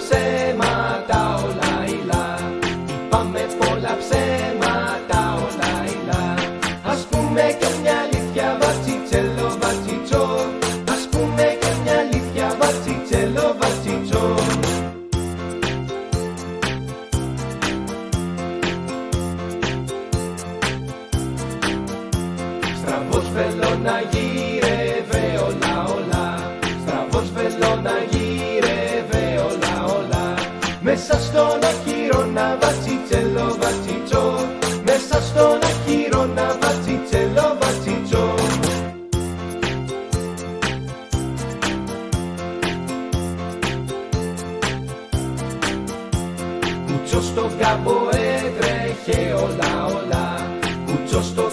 ψέματα ο Λαϊλά. Πάμε πολλά ψέματα ολα Λαϊλά. Ας πούμε και μια αλήθεια βατσιτσέλο βατσιτσό Ας πούμε και μια αλήθεια βατσιτσέλο βατσιτσό Στραβός βελό να γύρευε όλα όλα. Στραβός βελό να γύρευε μέσα στον αχύρωνα βατσιτσελο βατσιτσό Μέσα στον αχύρωνα βατσιτσελο βατσιτσό Κουτσό στο κάμπο έτρεχε όλα όλα. Κουτσό στο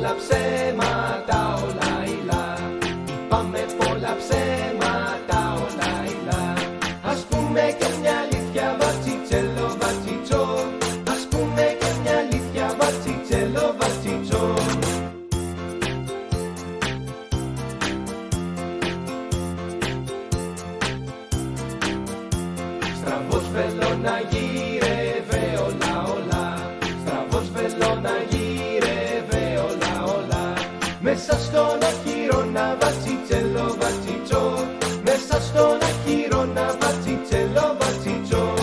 πολλά ψέματα όλα ηλά Είπαμε πολλά ψέματα όλα ηλά Ας πούμε και μια αλήθεια βατσιτσέλο βατσιτσό Ας πούμε και μια αλήθεια βατσιτσέλο βατσιτσό Στραβός βελόνα γύρευε Μέσα στον αχύρωνα βατσιτσέλο βατσιτσό Μέσα στον αχύρωνα βατσιτσέλο βατσιτσό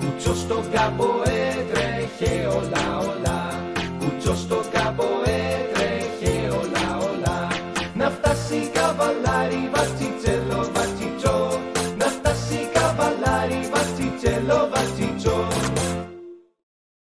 Κουτσό στο κάμπο έτρεχε όλα όλα. Κουτσό στο κάμπο έτρεχε όλα όλα. Να φτάσει καβαλάρι βατσιτσέλο βατσιτσό